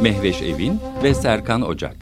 Mehveş Evin ve Serkan Ocak.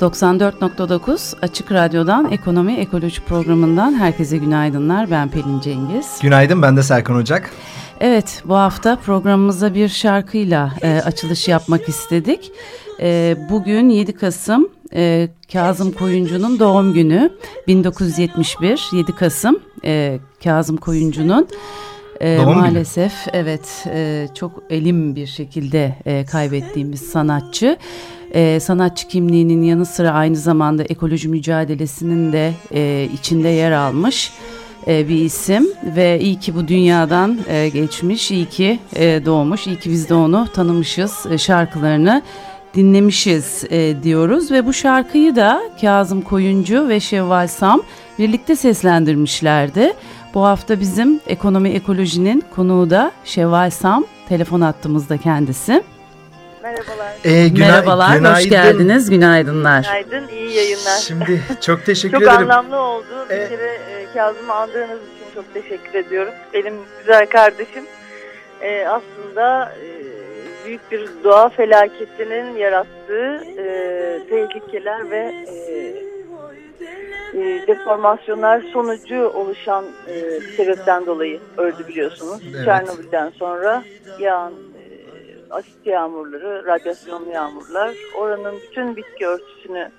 94.9 Açık Radyo'dan Ekonomi Ekoloji Programı'ndan herkese günaydınlar. Ben Pelin Cengiz. Günaydın, ben de Serkan Ocak. Evet bu hafta programımıza bir şarkıyla e, açılış yapmak istedik. E, bugün 7 Kasım e, Kazım Koyuncu'nun doğum günü 1971 7 Kasım e, Kazım Koyuncu'nun e, maalesef günü. evet e, çok elim bir şekilde e, kaybettiğimiz sanatçı. E, sanatçı kimliğinin yanı sıra aynı zamanda ekoloji mücadelesinin de e, içinde yer almış e, bir isim ve iyi ki bu dünyadan e, geçmiş, iyi ki doğmuş, iyi ki biz de onu tanımışız, şarkılarını dinlemişiz diyoruz ve bu şarkıyı da Kazım Koyuncu ve Şevval Sam birlikte seslendirmişlerdi. Bu hafta bizim ekonomi ekolojinin konuğu da Şevval Sam, telefon attığımızda kendisi. Merhabalar. Ee, güna Merhabalar, günaydın. hoş geldiniz. Günaydınlar. Günaydın, iyi yayınlar. Şimdi çok teşekkür çok ederim. Çok anlamlı oldu. Bir ee, kere Kazım'ı andığınız için çok teşekkür ediyorum. Benim güzel kardeşim e, aslında e, büyük bir doğa felaketinin yarattığı e, tehlikeler ve e, e, deformasyonlar sonucu oluşan e, sebepten dolayı öldü biliyorsunuz. Evet. Çernobil'den sonra yağan asit yağmurları, radyasyonlu yağmurlar oranın bütün bitki örtüsünü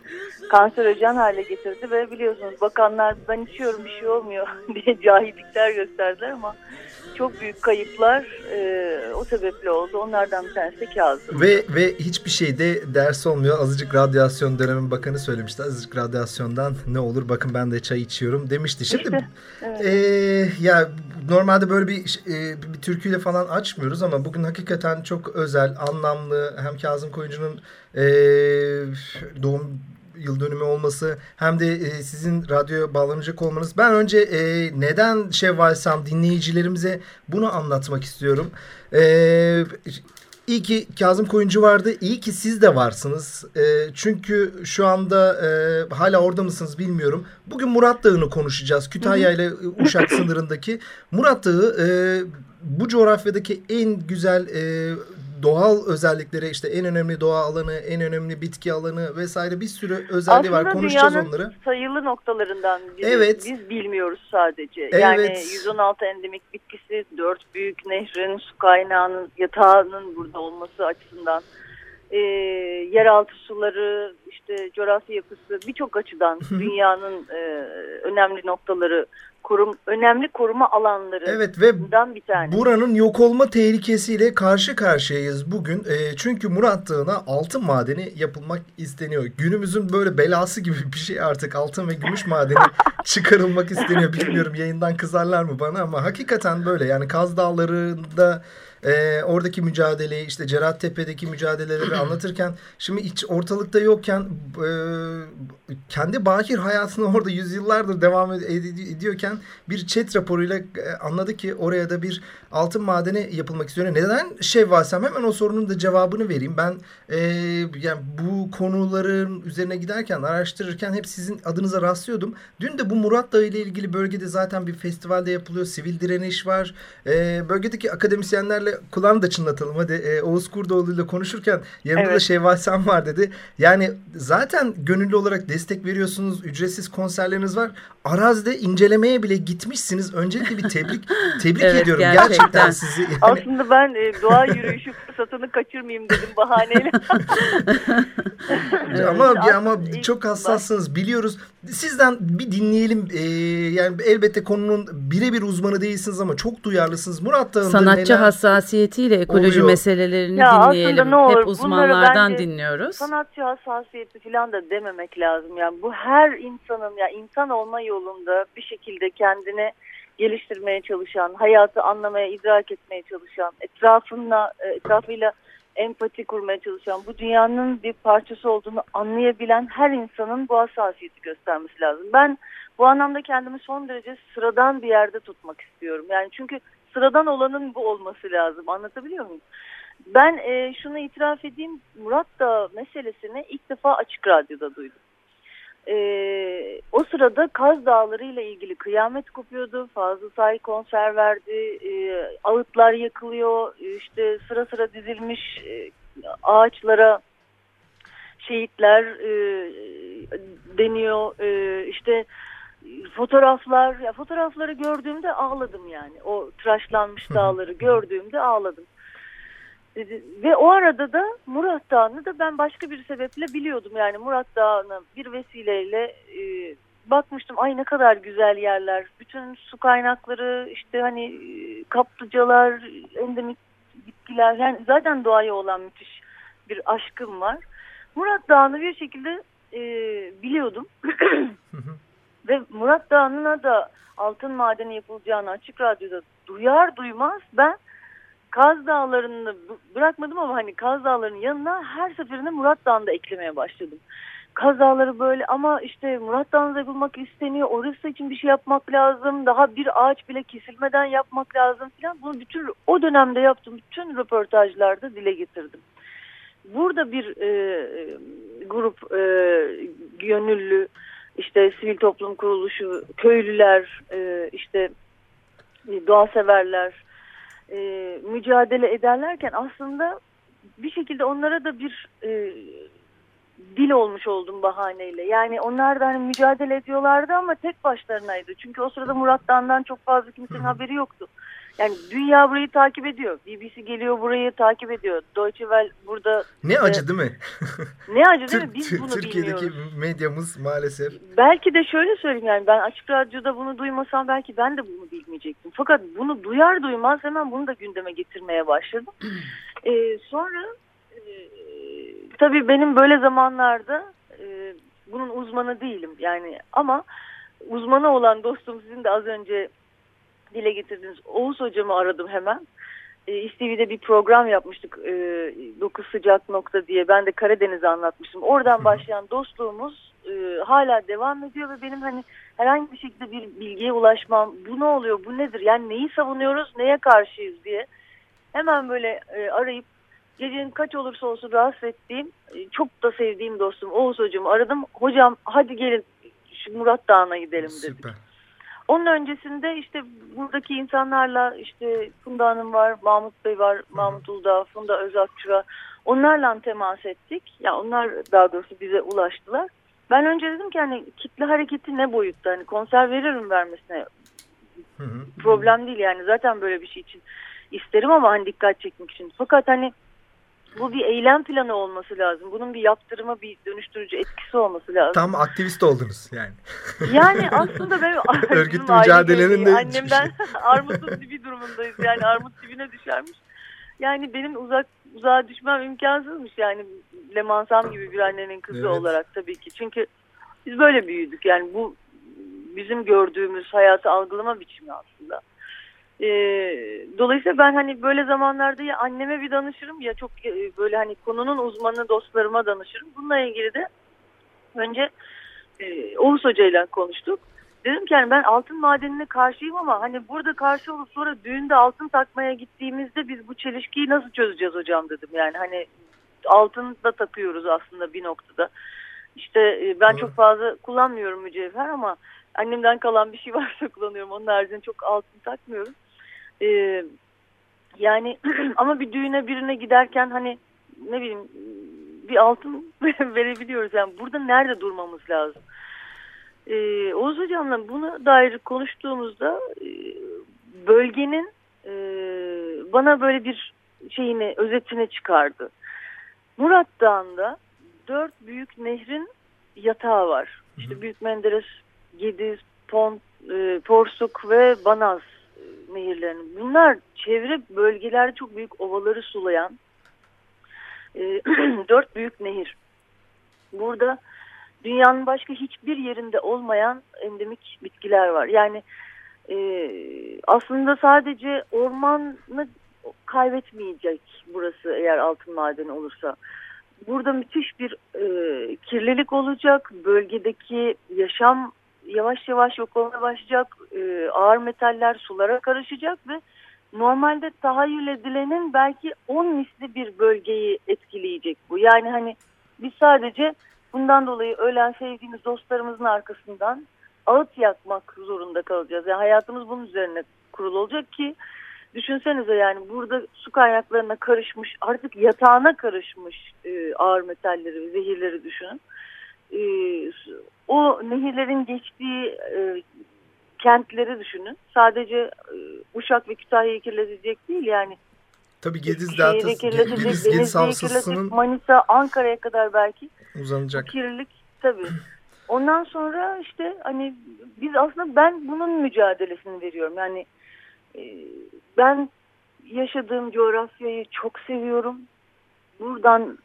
kanserojen hale getirdi ve biliyorsunuz bakanlar ben içiyorum bir şey olmuyor diye cahillikler gösterdiler ama çok büyük kayıplar e, o sebeple oldu. Onlardan bir tanesi de Kazım. Ve, ve hiçbir şeyde ders olmuyor. Azıcık radyasyon dönemin bakanı söylemişti. Azıcık radyasyondan ne olur bakın ben de çay içiyorum demişti. Şimdi işte, evet. e, ya normalde böyle bir, e, bir türküyle falan açmıyoruz ama bugün hakikaten çok özel, anlamlı hem Kazım Koyuncu'nun e, doğum yıl dönümü olması hem de e, sizin radyoya bağlanacak olmanız. Ben önce e, neden Şevval Sam dinleyicilerimize bunu anlatmak istiyorum. E, İyi ki Kazım Koyuncu vardı. İyi ki siz de varsınız. E, çünkü şu anda e, hala orada mısınız bilmiyorum. Bugün Murat Dağı'nı konuşacağız. Kütahya ile Uşak sınırındaki. Murat Dağı e, bu coğrafyadaki en güzel e, doğal özellikleri işte en önemli doğa alanı, en önemli bitki alanı vesaire bir sürü özelliği Aslında var. Konuşacağız onları. Aslında sayılı noktalarından biri. Evet. Biz bilmiyoruz sadece. Evet. Yani 116 endemik bitkisi, dört büyük nehrin, su kaynağının, yatağının burada olması açısından e, yeraltı suları, işte coğrafi yapısı birçok açıdan dünyanın e, önemli noktaları korum, önemli koruma alanları. Evet ve bir tane. buranın yok olma tehlikesiyle karşı karşıyayız bugün. E, çünkü Murat Dağı'na altın madeni yapılmak isteniyor. Günümüzün böyle belası gibi bir şey artık altın ve gümüş madeni çıkarılmak isteniyor. Bilmiyorum yayından kızarlar mı bana ama hakikaten böyle yani Kaz Dağları'nda e, oradaki mücadeleyi işte Cerattepe'deki mücadeleleri anlatırken şimdi hiç ortalıkta yokken e, kendi bakir hayatını orada yüzyıllardır devam ed ediyorken bir chat raporuyla e, anladı ki oraya da bir altın madeni yapılmak istiyor. Neden Şevvalsem hemen o sorunun da cevabını vereyim. Ben e, yani bu konuların üzerine giderken araştırırken hep sizin adınıza rastlıyordum. Dün de bu Murat Dağı ile ilgili bölgede zaten bir festivalde yapılıyor. Sivil direniş var. E, bölgedeki akademisyenlerle kulağını da çınlatalım. Hadi e, Oğuz Kurdoğlu ile konuşurken yanında evet. da Şevval Sen var dedi. Yani zaten gönüllü olarak destek veriyorsunuz. Ücretsiz konserleriniz var. Arazide incelemeye bile gitmişsiniz. Öncelikle bir tebrik tebrik evet, ediyorum. Gerçekten, gerçekten sizi. Yani... Aslında ben e, doğa yürüyüşü fırsatını kaçırmayayım dedim bahaneyle. ama ama çok hassassınız biliyoruz. Sizden bir dinleyelim. Ee, yani elbette konunun birebir uzmanı değilsiniz ama çok duyarlısınız. Murat Dağı'nda Sanatçı neler hassasiyetiyle ekoloji oluyor? meselelerini ya dinleyelim. Ne olur, Hep uzmanlardan dinliyoruz. Sanatçı hassasiyeti falan da dememek lazım. Yani bu her insanın ya insan olma yolunda bir şekilde kendini geliştirmeye çalışan, hayatı anlamaya, idrak etmeye çalışan, etrafına, e, etrafıyla empati kurmaya çalışan, bu dünyanın bir parçası olduğunu anlayabilen her insanın bu hassasiyeti göstermesi lazım. Ben bu anlamda kendimi son derece sıradan bir yerde tutmak istiyorum. Yani çünkü sıradan olanın bu olması lazım. Anlatabiliyor muyum? Ben e, şunu itiraf edeyim. Murat da meselesini ilk defa Açık Radyo'da duydum. E, o sırada Kaz Dağları ile ilgili kıyamet kopuyordu. Fazıl Say konser verdi. E, ağıtlar yakılıyor. İşte sıra sıra dizilmiş e, ağaçlara şehitler e, deniyor. E, işte fotoğraflar, ya fotoğrafları gördüğümde ağladım yani. O tıraşlanmış dağları gördüğümde ağladım. Ve o arada da Murat Dağı'nı da ben başka bir sebeple biliyordum. Yani Murat Dağı'nı bir vesileyle e, bakmıştım. Ay ne kadar güzel yerler. Bütün su kaynakları işte hani e, kaplıcalar, endemik bitkiler. Yani zaten doğaya olan müthiş bir aşkım var. Murat Dağı'nı bir şekilde e, biliyordum. Ve Murat Dağı'na da altın madeni yapılacağını açık radyoda duyar duymaz ben Kaz Dağları'nı bırakmadım ama hani Kaz Dağları'nın yanına her seferinde Murat Dağı'nı da eklemeye başladım. Kaz Dağları böyle ama işte Murat Dağı'nda yapılmak isteniyor. Orası için bir şey yapmak lazım. Daha bir ağaç bile kesilmeden yapmak lazım falan. Bunu bütün o dönemde yaptığım bütün röportajlarda dile getirdim. Burada bir e, grup e, gönüllü işte sivil toplum kuruluşu, köylüler, e, işte doğa severler e, mücadele ederlerken aslında bir şekilde onlara da bir e, dil olmuş oldum bahaneyle. Yani onlar da hani mücadele ediyorlardı ama tek başlarınaydı. Çünkü o sırada Murat Dan'dan çok fazla kimsenin haberi yoktu. Yani dünya burayı takip ediyor. BBC geliyor burayı takip ediyor. Deutsche Welle burada... Ne acı değil mi? ne acı değil mi? Biz bunu Türkiye'deki bilmiyoruz. medyamız maalesef. Belki de şöyle söyleyeyim yani ben Açık Radyo'da bunu duymasam belki ben de bunu bilmeyecektim. Fakat bunu duyar duymaz hemen bunu da gündeme getirmeye başladım. ee, sonra e, tabii benim böyle zamanlarda e, bunun uzmanı değilim yani ama uzmanı olan dostum sizin de az önce dile getirdiniz. Oğuz hocamı aradım hemen. E, bir program yapmıştık e, 9 sıcak nokta diye. Ben de Karadeniz'i anlatmıştım. Oradan başlayan dostluğumuz e, hala devam ediyor ve benim hani herhangi bir şekilde bir bilgiye ulaşmam. Bu ne oluyor, bu nedir? Yani neyi savunuyoruz, neye karşıyız diye. Hemen böyle e, arayıp gecenin kaç olursa olsun rahatsız ettiğim, e, çok da sevdiğim dostum Oğuz hocamı aradım. Hocam hadi gelin şu Murat Dağı'na gidelim dedik. Süper. Onun öncesinde işte buradaki insanlarla işte Funda Hanım var, Mahmut Bey var, Mahmut Uludağ, Funda Özakçıra onlarla temas ettik. Ya yani onlar daha doğrusu bize ulaştılar. Ben önce dedim ki hani kitle hareketi ne boyutta hani konser veririm vermesine hı hı. problem değil yani zaten böyle bir şey için isterim ama hani dikkat çekmek için. Fakat hani bu bir eylem planı olması lazım. Bunun bir yaptırıma bir dönüştürücü etkisi olması lazım. Tam aktivist oldunuz yani. Yani aslında benim örgüt mücadelenin de annemden armutun dibi durumundayız. Yani armut dibine düşermiş. Yani benim uzak uzağa düşmem imkansızmış yani Lemansam gibi bir annenin kızı evet. olarak tabii ki. Çünkü biz böyle büyüdük. Yani bu bizim gördüğümüz hayatı algılama biçimi aslında. E, dolayısıyla ben hani böyle zamanlarda ya anneme bir danışırım ya çok e, böyle hani konunun uzmanı dostlarıma danışırım. Bununla ilgili de önce e, Oğuz Hoca ile konuştuk. Dedim ki yani ben altın madenine karşıyım ama hani burada karşı olup sonra düğünde altın takmaya gittiğimizde biz bu çelişkiyi nasıl çözeceğiz hocam dedim. Yani hani altın da takıyoruz aslında bir noktada. İşte e, ben çok fazla kullanmıyorum mücevher ama annemden kalan bir şey varsa kullanıyorum. Onun haricinde çok altın takmıyorum. Ee, yani ama bir düğüne birine giderken hani ne bileyim bir altın verebiliyoruz. Yani burada nerede durmamız lazım? Ee, Oğuz Hocam'la bunu dair konuştuğumuzda e, bölgenin e, bana böyle bir şeyini özetini çıkardı. Murat Dağı'nda dört büyük nehrin yatağı var. İşte Büyük Menderes, Gediz, Pont, e, Porsuk ve Banaz nehirlerinin. Bunlar çevre bölgelerde çok büyük ovaları sulayan e, dört büyük nehir. Burada dünyanın başka hiçbir yerinde olmayan endemik bitkiler var. Yani e, aslında sadece ormanı kaybetmeyecek burası eğer altın madeni olursa. Burada müthiş bir e, kirlilik olacak. Bölgedeki yaşam yavaş yavaş yok olmaya başlayacak. E, ağır metaller sulara karışacak ve normalde tahayyül edilenin belki 10 misli bir bölgeyi etkileyecek bu. Yani hani biz sadece bundan dolayı ölen sevdiğimiz dostlarımızın arkasından ağıt yakmak zorunda kalacağız. Yani hayatımız bunun üzerine kurulu olacak ki düşünsenize yani burada su kaynaklarına karışmış artık yatağına karışmış e, ağır metalleri zehirleri düşünün. E, o nehirlerin geçtiği e, kentleri düşünün. Sadece e, Uşak ve Kütahya'yı kirletecek değil yani. Tabii Gediz Deltası, Gediz, Gediz Havzası'nın Manisa, Ankara'ya kadar belki uzanacak. kirlilik tabii. Ondan sonra işte hani biz aslında ben bunun mücadelesini veriyorum. Yani e, ben yaşadığım coğrafyayı çok seviyorum. Buradan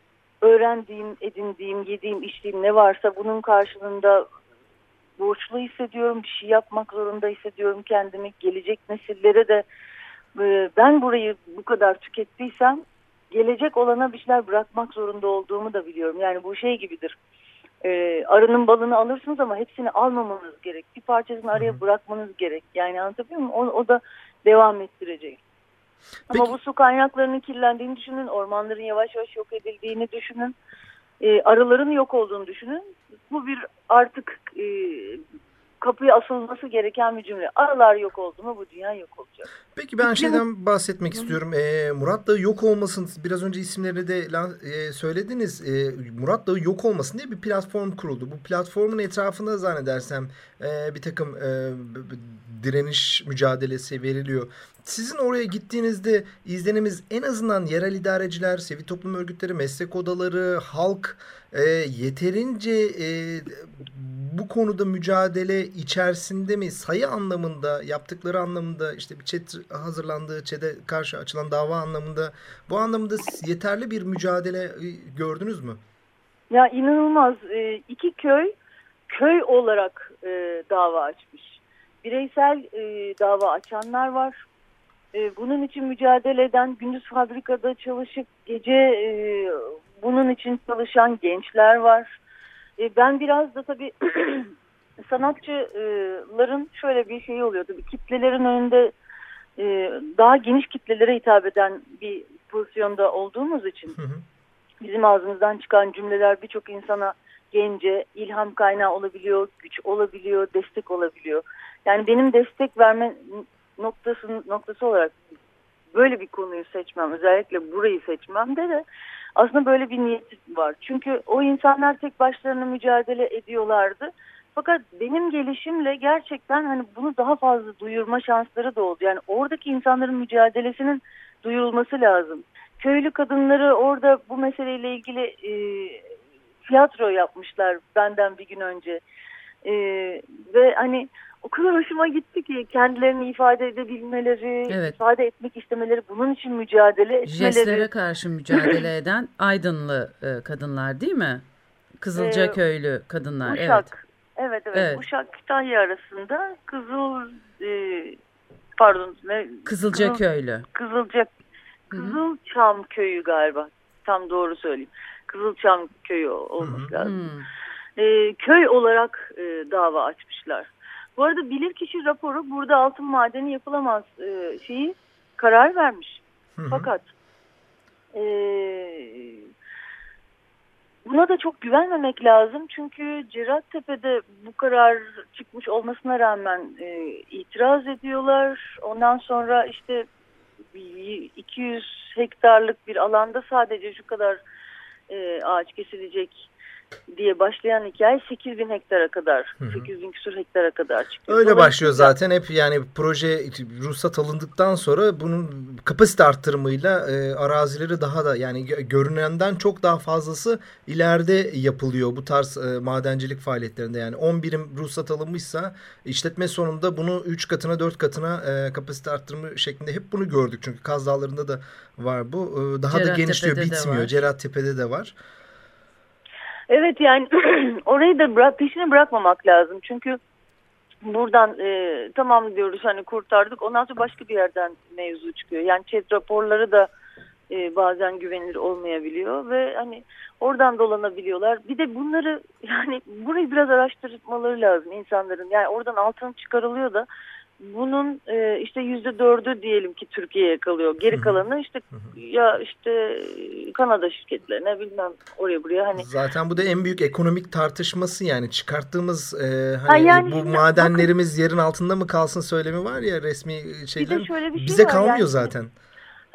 öğrendiğim, edindiğim, yediğim, içtiğim ne varsa bunun karşılığında borçlu hissediyorum. Bir şey yapmak zorunda hissediyorum kendimi. Gelecek nesillere de e, ben burayı bu kadar tükettiysem gelecek olana bir şeyler bırakmak zorunda olduğumu da biliyorum. Yani bu şey gibidir. E, arının balını alırsınız ama hepsini almamanız gerek. Bir parçasını araya bırakmanız gerek. Yani anlatabiliyor muyum? O, o da devam ettirecek. Peki. Ama bu su kaynaklarının kirlendiğini düşünün, ormanların yavaş yavaş yok edildiğini düşünün, e, arıların yok olduğunu düşünün. Bu bir artık e, kapıya asılması gereken bir cümle. Arılar yok oldu mu bu dünya yok olacak. Peki ben şeyden bahsetmek istiyorum. E, Murat Dağı yok olmasın biraz önce isimleri de e, söylediniz. E, Murat Dağı yok olmasın diye bir platform kuruldu. Bu platformun etrafında zannedersem e, bir takım e, direniş mücadelesi veriliyor. Sizin oraya gittiğinizde izlenimiz en azından yerel idareciler, sivil toplum örgütleri, meslek odaları, halk e, yeterince e, bu konuda mücadele içerisinde mi sayı anlamında yaptıkları anlamında işte bir çet hazırlandığı çete karşı açılan dava anlamında bu anlamda yeterli bir mücadele e, gördünüz mü? Ya inanılmaz e, iki köy köy olarak e, dava açmış. Bireysel e, dava açanlar var. E, bunun için mücadele eden gündüz fabrikada çalışıp gece e, bunun için çalışan gençler var. E, ben biraz da tabii sanatçıların şöyle bir şeyi oluyor tabii kitlelerin önünde e, daha geniş kitlelere hitap eden bir pozisyonda olduğumuz için bizim ağzımızdan çıkan cümleler birçok insana gence ilham kaynağı olabiliyor, güç olabiliyor, destek olabiliyor. Yani benim destek verme noktası, noktası olarak böyle bir konuyu seçmem, özellikle burayı seçmem de aslında böyle bir niyet var. Çünkü o insanlar tek başlarına mücadele ediyorlardı. Fakat benim gelişimle gerçekten hani bunu daha fazla duyurma şansları da oldu. Yani oradaki insanların mücadelesinin duyurulması lazım. köylü kadınları orada bu meseleyle ilgili e, tiyatro yapmışlar benden bir gün önce. E, ve hani o kadar hoşuma gitti ki kendilerini ifade edebilmeleri, evet. ifade etmek istemeleri, bunun için mücadele etmeleri. Jestlere karşı mücadele eden Aydınlı e, kadınlar değil mi? Kızılca ee, köylü kadınlar. Uşak. Evet. Evet, evet. evet. Uşak Kütahya arasında Kızıl e, pardon ne? Kızılca Kızıl, köylü. Kızılca Kızılçam köyü galiba. Tam doğru söyleyeyim. Kızılçam köyü olması lazım. Hmm. E, köy olarak e, dava açmışlar. Bu arada bilirkişi raporu burada altın madeni yapılamaz e, şeyi karar vermiş. Hı hı. Fakat e, buna da çok güvenmemek lazım. Çünkü Cerattepe'de bu karar çıkmış olmasına rağmen e, itiraz ediyorlar. Ondan sonra işte 200 hektarlık bir alanda sadece şu kadar e, ağaç kesilecek diye başlayan hikaye 8 bin hektara kadar, hı hı. 8 bin küsur hektara kadar çıkıyor. Öyle başlıyor zaten hep yani proje ruhsat alındıktan sonra bunun kapasite arttırımıyla e, arazileri daha da yani görünenden çok daha fazlası ileride yapılıyor bu tarz e, madencilik faaliyetlerinde. Yani 10 birim ruhsat alınmışsa işletme sonunda bunu 3 katına 4 katına e, kapasite arttırımı şeklinde hep bunu gördük. Çünkü Kaz Dağları'nda da var bu. E, daha Cerat da genişliyor bitmiyor. Cerat Tepe'de de var. Evet yani orayı da bırak, peşini bırakmamak lazım. Çünkü buradan e, tamam diyoruz hani kurtardık ondan sonra başka bir yerden mevzu çıkıyor. Yani chat raporları da e, bazen güvenilir olmayabiliyor ve hani oradan dolanabiliyorlar. Bir de bunları yani burayı biraz araştırmaları lazım insanların. Yani oradan altın çıkarılıyor da bunun e, işte yüzde dördü diyelim ki Türkiye'ye kalıyor. Geri kalanı işte ya işte Kanada şirketlerine bilmem oraya buraya hani. Zaten bu da en büyük ekonomik tartışması yani çıkarttığımız e, hani ha yani bu madenlerimiz bakın, yerin altında mı kalsın söylemi var ya resmi şeylerin şey bize kalmıyor yani, zaten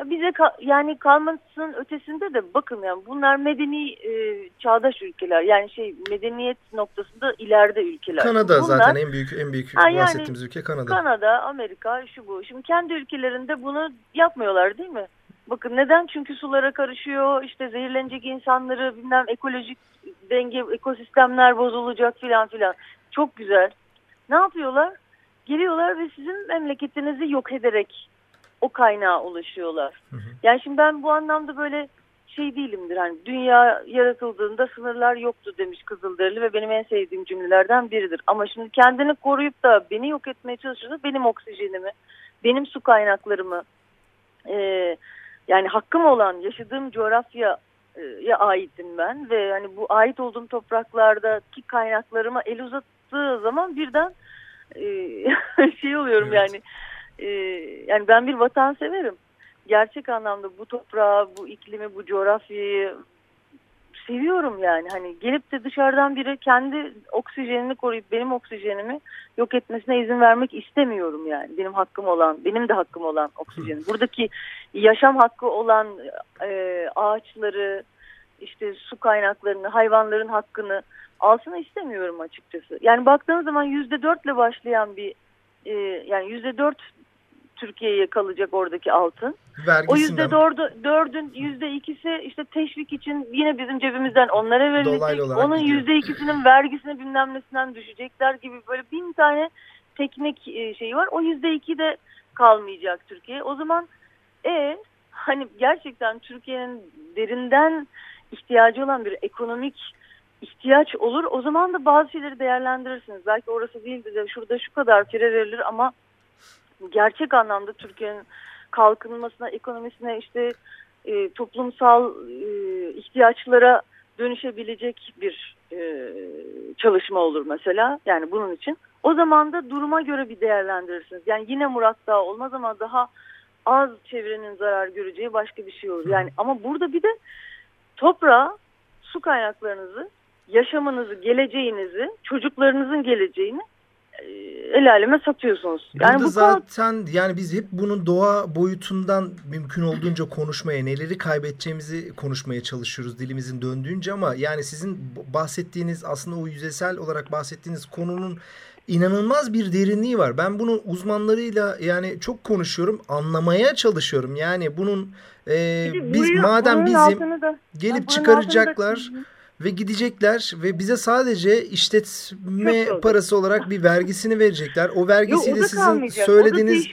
bize ka yani kalmasının ötesinde de bakın yani bunlar medeni e, çağdaş ülkeler yani şey medeniyet noktasında ileride ülkeler. Kanada bunlar, zaten en büyük en büyük ha, bahsettiğimiz yani, ülke Kanada. Kanada, Amerika şu bu. Şimdi kendi ülkelerinde bunu yapmıyorlar değil mi? Bakın neden? Çünkü sulara karışıyor, işte zehirlenecek insanları, bilmem ekolojik denge, ekosistemler bozulacak filan filan. Çok güzel. Ne yapıyorlar? Geliyorlar ve sizin memleketinizi yok ederek o kaynağa ulaşıyorlar. Hı hı. Yani şimdi ben bu anlamda böyle şey değilimdir. Hani dünya yaratıldığında sınırlar yoktu demiş Kızılderili ve benim en sevdiğim cümlelerden biridir. Ama şimdi kendini koruyup da beni yok etmeye çalışırsa benim oksijenimi, benim su kaynaklarımı, e, yani hakkım olan yaşadığım coğrafya ya aitim ben ve hani bu ait olduğum topraklardaki kaynaklarıma el uzattığı zaman birden e, şey oluyorum evet. yani e, yani ben bir vatan severim. Gerçek anlamda bu toprağı, bu iklimi, bu coğrafyayı seviyorum yani. Hani gelip de dışarıdan biri kendi oksijenini koruyup benim oksijenimi yok etmesine izin vermek istemiyorum yani. Benim hakkım olan, benim de hakkım olan oksijen. Buradaki yaşam hakkı olan e, ağaçları, işte su kaynaklarını, hayvanların hakkını alsın istemiyorum açıkçası. Yani baktığınız zaman yüzde dörtle başlayan bir e, yani yüzde dört Türkiye'ye kalacak oradaki altın. Vergisinden. O yüzde dördü, dördün yüzde ikisi işte teşvik için yine bizim cebimizden onlara verilecek. Onun yüzde ikisinin vergisini bilmem nesinden düşecekler gibi böyle bin tane teknik e, şeyi var. O yüzde iki de kalmayacak Türkiye. O zaman e hani gerçekten Türkiye'nin derinden ihtiyacı olan bir ekonomik ihtiyaç olur. O zaman da bazı şeyleri değerlendirirsiniz. Belki orası değildir de şurada şu kadar fire verilir ama gerçek anlamda Türkiye'nin kalkınmasına, ekonomisine işte e, toplumsal e, ihtiyaçlara dönüşebilecek bir e, çalışma olur mesela. Yani bunun için. O zaman da duruma göre bir değerlendirirsiniz. Yani yine Murat Dağ olmaz ama daha az çevrenin zarar göreceği başka bir şey olur. Yani ama burada bir de toprağa su kaynaklarınızı, yaşamınızı, geleceğinizi, çocuklarınızın geleceğini el aleme satıyorsunuz. Yani Burada bu zaten konu... yani biz hep bunun doğa boyutundan mümkün olduğunca konuşmaya, neleri kaybedeceğimizi konuşmaya çalışıyoruz dilimizin döndüğünce ama yani sizin bahsettiğiniz aslında o yüzeysel olarak bahsettiğiniz konunun inanılmaz bir derinliği var. Ben bunun uzmanlarıyla yani çok konuşuyorum, anlamaya çalışıyorum. Yani bunun e, biz madem bizim da, gelip çıkaracaklar da, ve gidecekler ve bize sadece işletme parası olarak bir vergisini verecekler. O vergisiyle Yok, o sizin söylediğiniz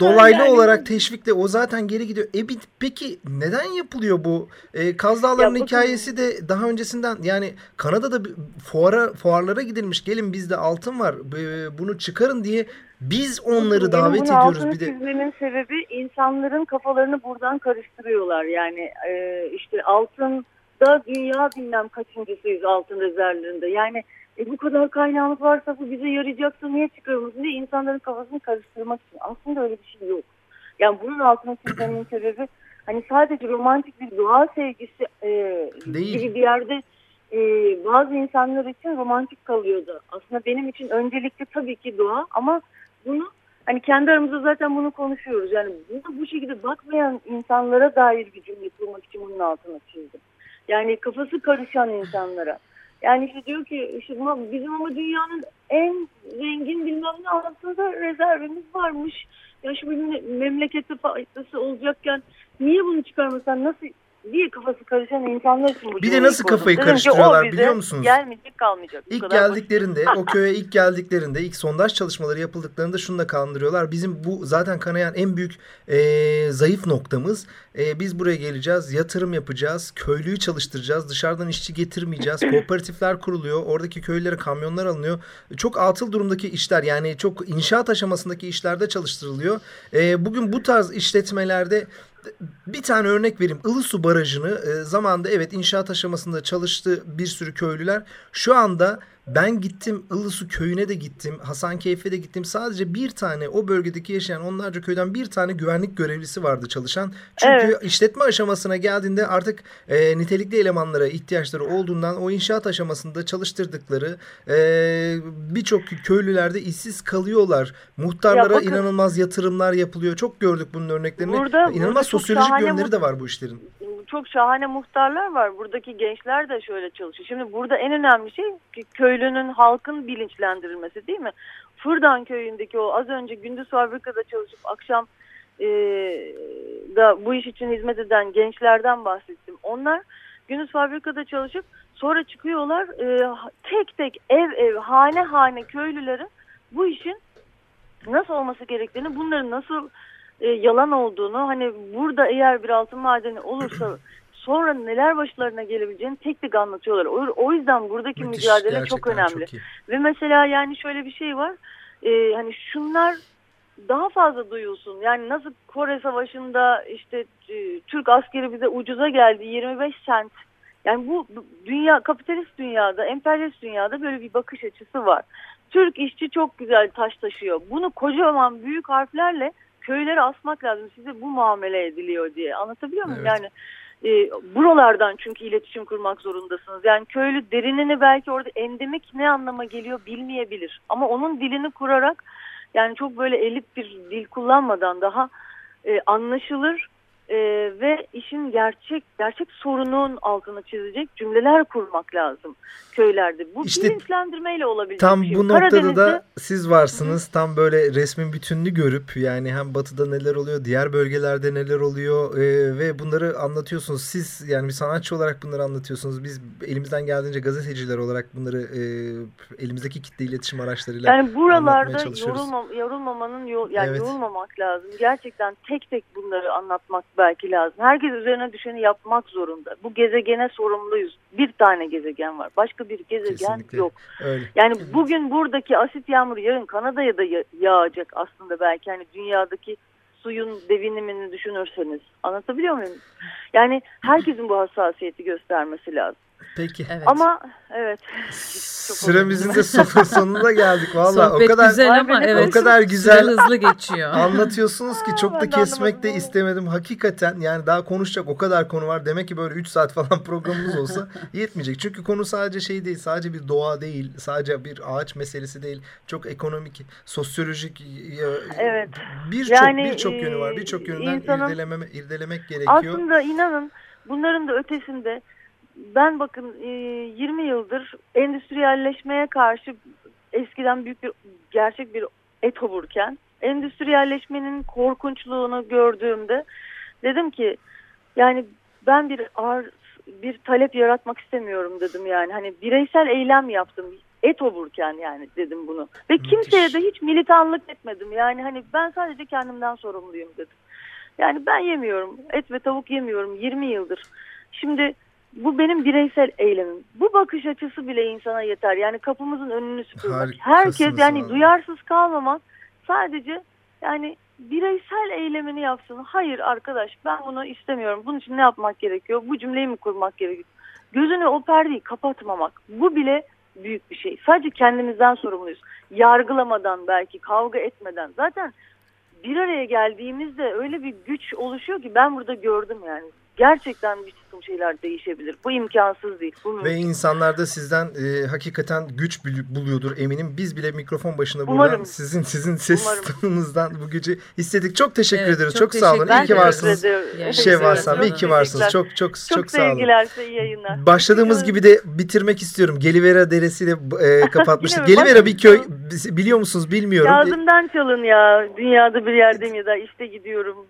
dolaylı yani, olarak teşvikle o zaten geri gidiyor. E peki neden yapılıyor bu? E, Kaz Dağları'nın ya, hikayesi de daha öncesinden yani Kanada'da fuara fuarlara gidilmiş. Gelin bizde altın var. Bunu çıkarın diye biz onları davet Benim ediyoruz bir de. çizmemin sebebi insanların kafalarını buradan karıştırıyorlar. Yani e, işte altın da dünya bilmem kaçıncısıyız altın rezervlerinde. Yani e, bu kadar kaynağımız varsa bu bize yarayacaksa niye çıkarıyoruz diye insanların kafasını karıştırmak için. Aslında öyle bir şey yok. Yani bunun altına çizmenin sebebi hani sadece romantik bir doğa sevgisi e, Değil. gibi bir yerde e, bazı insanlar için romantik kalıyordu. Aslında benim için öncelikli tabii ki doğa ama bunu hani kendi aramızda zaten bunu konuşuyoruz. Yani buna bu şekilde bakmayan insanlara dair bir cümle kurmak için bunun altına çizdim. Yani kafası karışan insanlara. Yani işte diyor ki işte bizim ama dünyanın en zengin bilmem ne altında rezervimiz varmış. Ya şu memlekete faydası olacakken niye bunu çıkarmasan nasıl diye kafası karışan insanlar için bu Bir de nasıl kafayı kurdum. karıştırıyorlar biliyor musunuz? Gelmeyecek kalmayacak. İlk geldiklerinde o köye ilk geldiklerinde ilk sondaj çalışmaları yapıldıklarında şunu da kandırıyorlar. Bizim bu zaten kanayan en büyük e, zayıf noktamız. E, biz buraya geleceğiz, yatırım yapacağız, köylüyü çalıştıracağız, dışarıdan işçi getirmeyeceğiz. Kooperatifler kuruluyor, oradaki köylülere kamyonlar alınıyor. Çok atıl durumdaki işler yani çok inşaat aşamasındaki işlerde çalıştırılıyor. E, bugün bu tarz işletmelerde bir tane örnek vereyim. Ilısu Barajı'nı e, zamanda evet inşaat aşamasında çalıştı bir sürü köylüler. Şu anda ben gittim Ilısu köyüne de gittim. Hasankeyf'e de gittim. Sadece bir tane o bölgedeki yaşayan onlarca köyden bir tane güvenlik görevlisi vardı çalışan. Çünkü evet. işletme aşamasına geldiğinde artık e, nitelikli elemanlara ihtiyaçları olduğundan o inşaat aşamasında çalıştırdıkları e, birçok köylülerde işsiz kalıyorlar. Muhtarlara ya bakın, inanılmaz yatırımlar yapılıyor. Çok gördük bunun örneklerini. Burada, inanılmaz burada sosyolojik yönleri de var bu işlerin çok şahane muhtarlar var. Buradaki gençler de şöyle çalışıyor. Şimdi burada en önemli şey köylünün, halkın bilinçlendirilmesi değil mi? Fırdan köyündeki o az önce gündüz fabrikada çalışıp akşam e, da bu iş için hizmet eden gençlerden bahsettim. Onlar gündüz fabrikada çalışıp sonra çıkıyorlar e, tek tek ev ev hane hane köylülerin bu işin nasıl olması gerektiğini bunların nasıl e, yalan olduğunu hani burada eğer bir altın madeni olursa sonra neler başlarına gelebileceğini tek tek anlatıyorlar. O, o yüzden buradaki Müthiş, mücadele çok önemli. Çok Ve mesela yani şöyle bir şey var. E, hani şunlar daha fazla duyulsun. Yani nasıl Kore Savaşı'nda işte e, Türk askeri bize ucuza geldi 25 sent. Yani bu dünya kapitalist dünyada, emperyalist dünyada böyle bir bakış açısı var. Türk işçi çok güzel taş taşıyor. Bunu kocaman büyük harflerle köylere asmak lazım. Size bu muamele ediliyor diye. Anlatabiliyor muyum? Evet. Yani e, buralardan çünkü iletişim kurmak zorundasınız. Yani köylü derinini belki orada endemik ne anlama geliyor bilmeyebilir. Ama onun dilini kurarak yani çok böyle elip bir dil kullanmadan daha e, anlaşılır e, ve işin gerçek gerçek sorunun altını çizecek cümleler kurmak lazım köylerde. Bu işte, bilinçlendirmeyle olabilecek Tam şey. bu noktada da siz varsınız. Hı. Tam böyle resmin bütününü görüp yani hem batıda neler oluyor, diğer bölgelerde neler oluyor e, ve bunları anlatıyorsunuz. Siz yani bir sanatçı olarak bunları anlatıyorsunuz. Biz elimizden geldiğince gazeteciler olarak bunları e, elimizdeki kitle iletişim araçlarıyla Yani buralarda yorulma, yorulmamanın yol, yani evet. yorulmamak lazım. Gerçekten tek tek bunları anlatmak belki lazım. Herkes üzerine düşeni yapmak zorunda. Bu gezegene sorumluyuz. Bir tane gezegen var. Başka bir gezegen Kesinlikle. yok. Öyle. Yani bugün buradaki asit yağmur yarın Kanada'ya da yağacak aslında belki. Yani dünyadaki suyun devinimini düşünürseniz. Anlatabiliyor muyum? Yani herkesin bu hassasiyeti göstermesi lazım. Peki. Evet. Ama evet. Süremizin de sonuna geldik valla. O kadar güzel ama evet. O kadar güzel hızlı geçiyor. Anlatıyorsunuz ki çok da kesmek de istemedim. Hakikaten yani daha konuşacak o kadar konu var. Demek ki böyle 3 saat falan programımız olsa yetmeyecek. Çünkü konu sadece şey değil. Sadece bir doğa değil. Sadece bir ağaç meselesi değil. Çok ekonomik, sosyolojik evet. birçok yani, birçok yönü var. Birçok yönden insanın, irdeleme, irdelemek gerekiyor. Aslında inanın bunların da ötesinde ben bakın 20 e, yıldır endüstriyelleşmeye karşı eskiden büyük bir gerçek bir etoburken endüstriyelleşmenin korkunçluğunu gördüğümde dedim ki yani ben bir ar bir talep yaratmak istemiyorum dedim yani. Hani bireysel eylem yaptım. Et oburken yani dedim bunu. Ve Müthiş. kimseye de hiç militanlık etmedim. Yani hani ben sadece kendimden sorumluyum dedim. Yani ben yemiyorum. Et ve tavuk yemiyorum 20 yıldır. Şimdi bu benim bireysel eylemim. Bu bakış açısı bile insana yeter. Yani kapımızın önünü süpürmek. Herkes yani abi. duyarsız kalmamak sadece yani bireysel eylemini yapsın. Hayır arkadaş ben bunu istemiyorum. Bunun için ne yapmak gerekiyor? Bu cümleyi mi kurmak gerekiyor? Gözünü o perdeyi kapatmamak. Bu bile büyük bir şey. Sadece kendimizden sorumluyuz. Yargılamadan belki kavga etmeden. Zaten bir araya geldiğimizde öyle bir güç oluşuyor ki ben burada gördüm yani gerçekten bir takım şeyler değişebilir. Bu imkansız değil. Bu Ve insanlar da sizden e, hakikaten güç buluyordur eminim. Biz bile mikrofon başında buradan sizin sizin ses tonunuzdan bu gücü hissettik. Çok teşekkür evet, ederiz. Çok, çok sağ olun. İyi ki varsınız. Şey varsam iyi ki varsınız. Çok çok çok, çok sağ olun. sevgiler, iyi yayınlar. Başladığımız gibi de bitirmek istiyorum. Gelivera Deresi'yle e, kapatmıştık. Gelivera bir köy biliyor musunuz bilmiyorum. Yazımdan çalın ya. Dünyada bir yerdeyim ya da işte gidiyorum.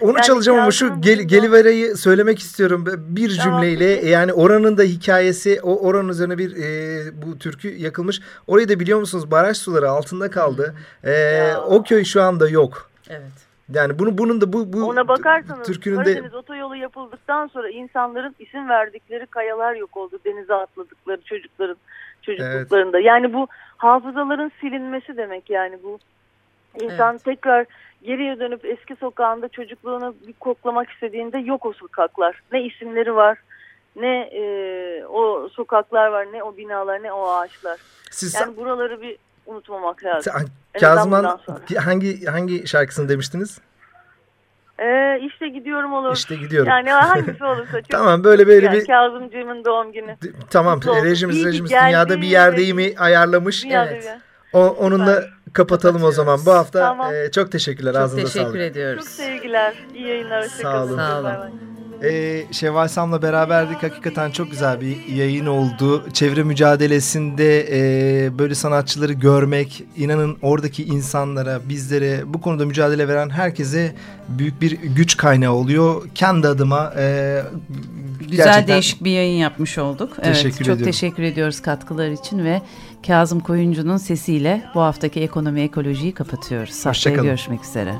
Onu yani çalacağım ama şu Gel Gelivera'yı söylemek istiyorum bir cümleyle. Tamam. Yani oranın da hikayesi o oranın üzerine bir e, bu türkü yakılmış. Orayı da biliyor musunuz? Baraj suları altında kaldı. E, o köy şu anda yok. Evet. Yani bunu bunun da bu bu Ona bakarsanız türkünün Karadeniz de... otoyolu yapıldıktan sonra insanların isim verdikleri kayalar yok oldu. Denize atladıkları çocukların çocukluklarında. Evet. Yani bu hafızaların silinmesi demek yani bu. İnsan evet. tekrar geriye dönüp eski sokağında çocukluğunu bir koklamak istediğinde yok o sokaklar. Ne isimleri var, ne e, o sokaklar var, ne o binalar, ne o ağaçlar. Siz yani buraları bir unutmamak lazım. Kazman hangi hangi şarkısını demiştiniz? Ee, işte gidiyorum olur. İşte gidiyorum. Yani hangisi olursa. Çok tamam böyle böyle yani bir. Kazımcığımın doğum günü. Tamam rejimiz rejimiz dünyada bir yerdeyimi ayarlamış. Dünyada evet. O, onunla kapatalım o zaman. Bu hafta tamam. e, çok teşekkürler. Çok Ağzınıza teşekkür sağlık. ediyoruz. Çok sevgiler. İyi yayınlar. Sağ olun. Sağ olun. Ee, Şevval Sam'la beraberdik. Hakikaten çok güzel bir yayın oldu. Çevre mücadelesinde e, böyle sanatçıları görmek, inanın oradaki insanlara, bizlere, bu konuda mücadele veren herkese büyük bir güç kaynağı oluyor. Kendi adıma e, Güzel gerçekten... değişik bir yayın yapmış olduk. Teşekkür evet, çok ediyorum. teşekkür ediyoruz katkılar için ve Kazım Koyuncu'nun sesiyle bu haftaki ekonomi ekolojiyi kapatıyoruz. Haftaya görüşmek üzere.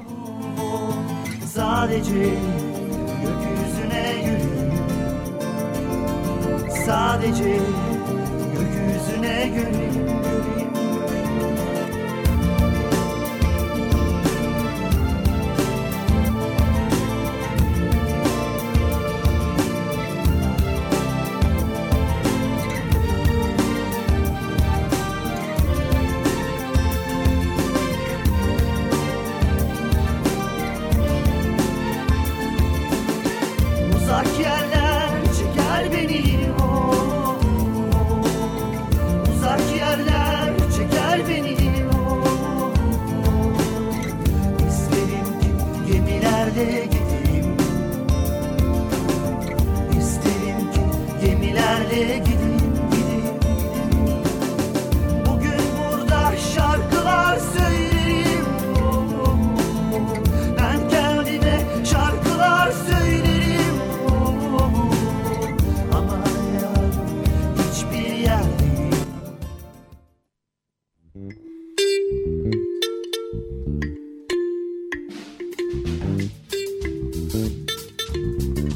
Sadece gökyüzüne gülün Sadece gökyüzüne gülün